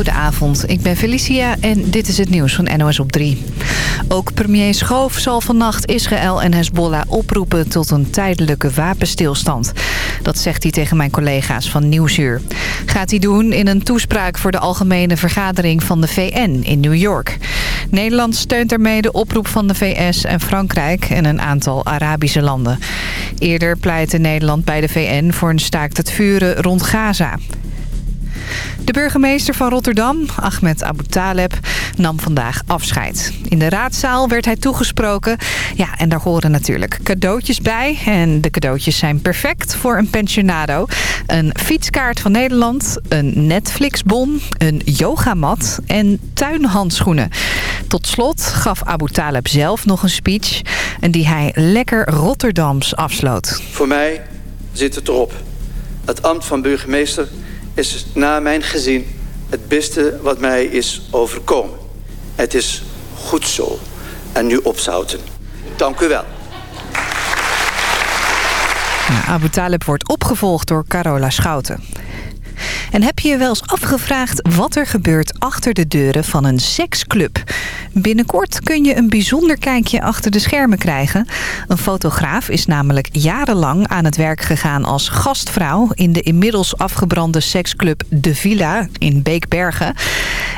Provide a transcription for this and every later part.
Goedenavond, ik ben Felicia en dit is het nieuws van NOS op 3. Ook premier Schoof zal vannacht Israël en Hezbollah oproepen tot een tijdelijke wapenstilstand. Dat zegt hij tegen mijn collega's van Nieuwsuur. Gaat hij doen in een toespraak voor de Algemene Vergadering van de VN in New York. Nederland steunt daarmee de oproep van de VS en Frankrijk en een aantal Arabische landen. Eerder pleitte Nederland bij de VN voor een staakt het vuren rond Gaza. De burgemeester van Rotterdam, Ahmed Abu Taleb, nam vandaag afscheid. In de raadzaal werd hij toegesproken. Ja, en daar horen natuurlijk cadeautjes bij. En de cadeautjes zijn perfect voor een pensionado. Een fietskaart van Nederland, een Netflix-bon, een yogamat en tuinhandschoenen. Tot slot gaf Abu Taleb zelf nog een speech... en die hij lekker Rotterdams afsloot. Voor mij zit het erop. Het ambt van burgemeester is na mijn gezin het beste wat mij is overkomen. Het is goed zo. En nu opzouten. Dank u wel. Abu Talib wordt opgevolgd door Carola Schouten. En heb je je wel eens afgevraagd wat er gebeurt achter de deuren van een seksclub? Binnenkort kun je een bijzonder kijkje achter de schermen krijgen. Een fotograaf is namelijk jarenlang aan het werk gegaan als gastvrouw... in de inmiddels afgebrande seksclub De Villa in Beekbergen.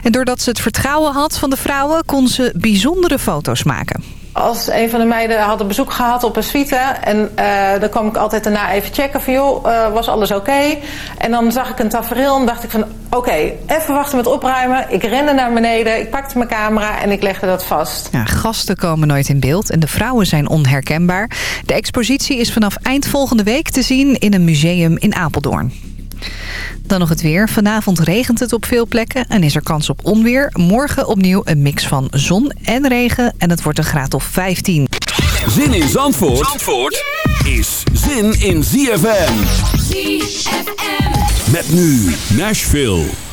En doordat ze het vertrouwen had van de vrouwen... kon ze bijzondere foto's maken. Als een van de meiden had een bezoek gehad op een suite... en uh, dan kwam ik altijd daarna even checken van... joh, uh, was alles oké? En dan zag ik een tafereel en dacht ik van... oké, even wachten met opruimen. Ik rende naar beneden, ik pakte mijn camera en ik legde dat vast. Ja, gasten komen nooit in beeld en de vrouwen zijn onherkenbaar. De expositie is vanaf eind volgende week te zien... in een museum in Apeldoorn. Dan nog het weer. Vanavond regent het op veel plekken en is er kans op onweer. Morgen opnieuw een mix van zon en regen en het wordt een graad of 15. Zin in Zandvoort, Zandvoort is zin in ZFM. ZFM. Met nu Nashville.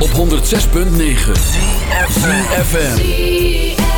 106.9 FM.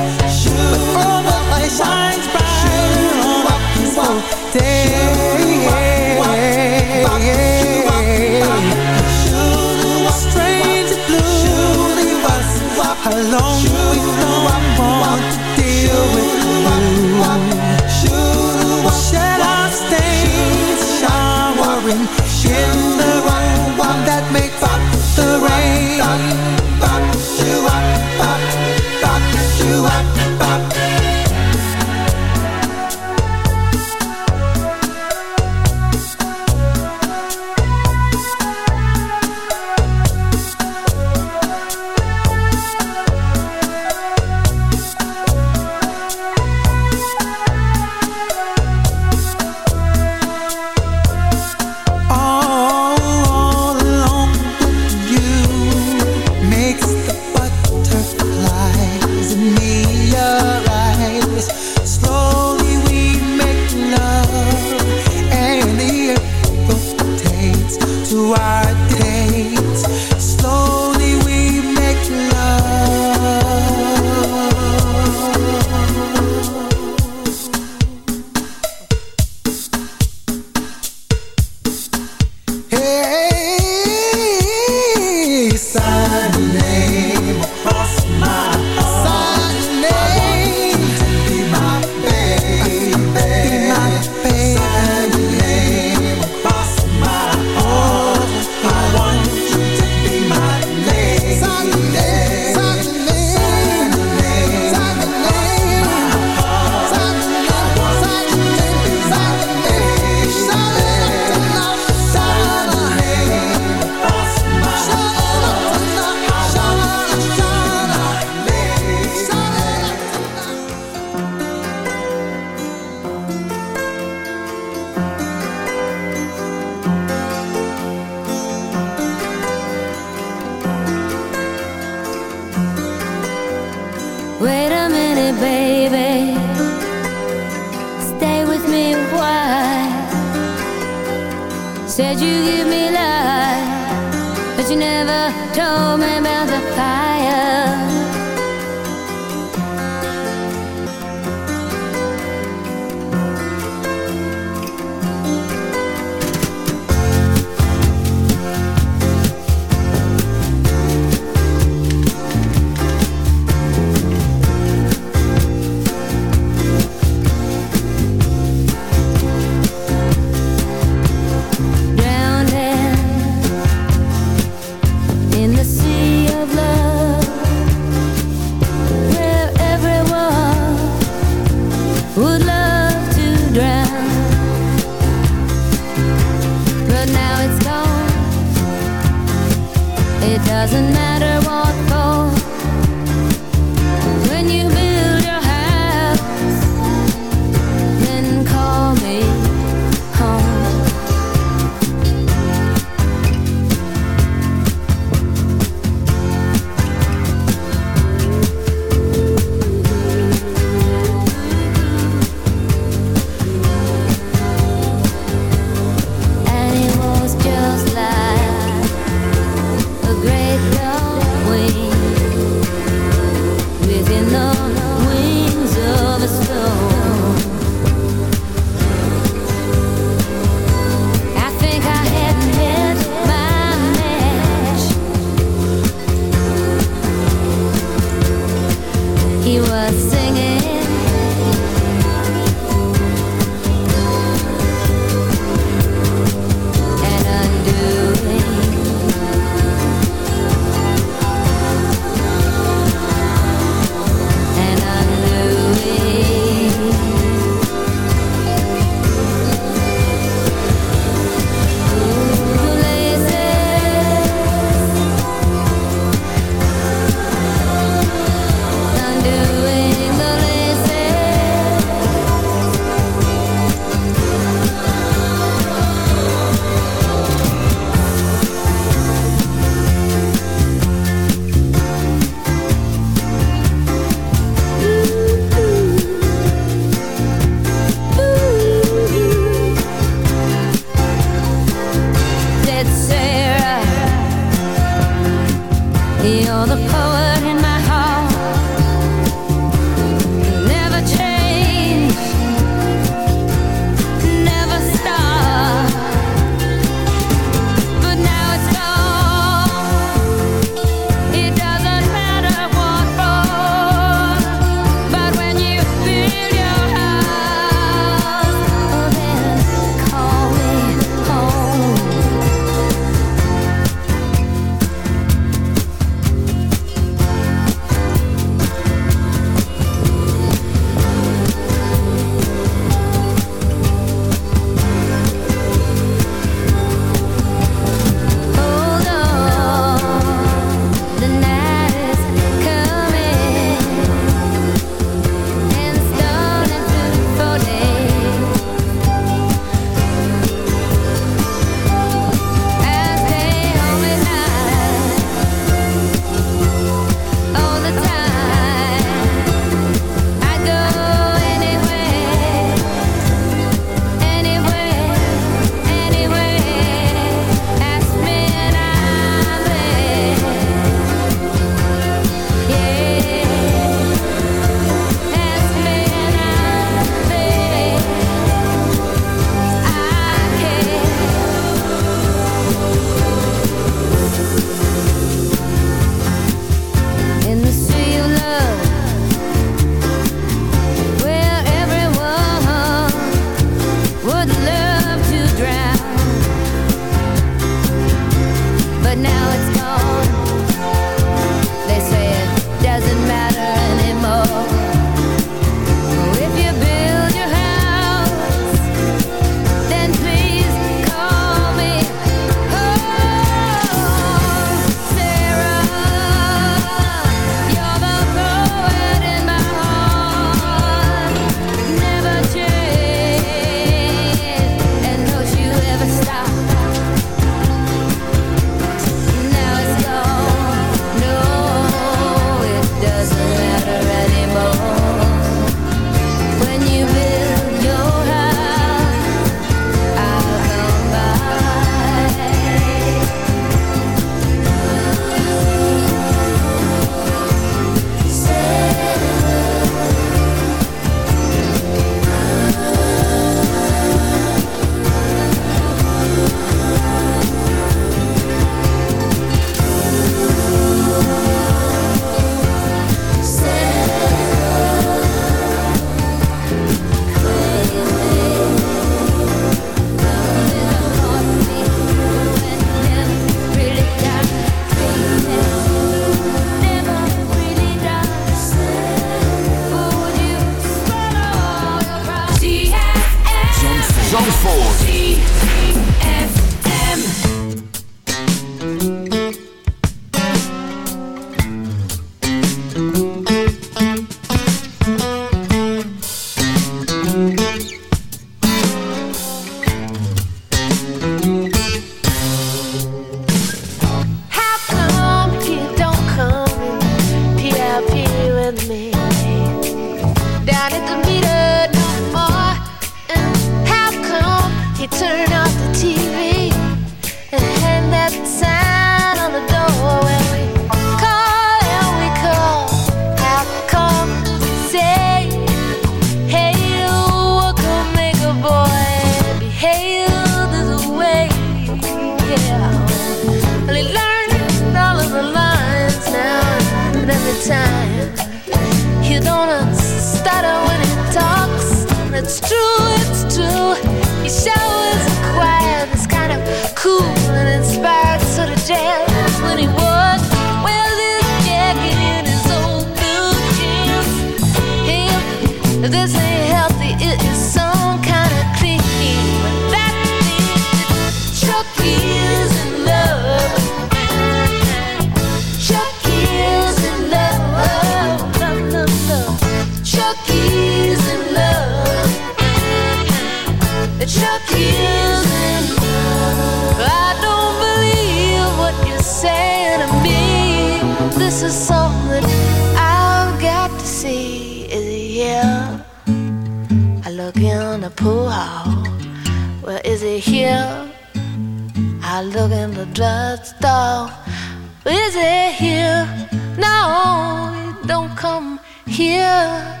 come here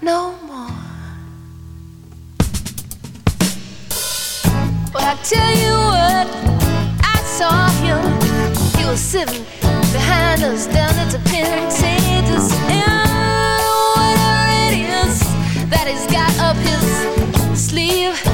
no more. But I tell you what, I saw him. He was sitting behind us down at the pin, Sages and whatever it is that he's got up his sleeve.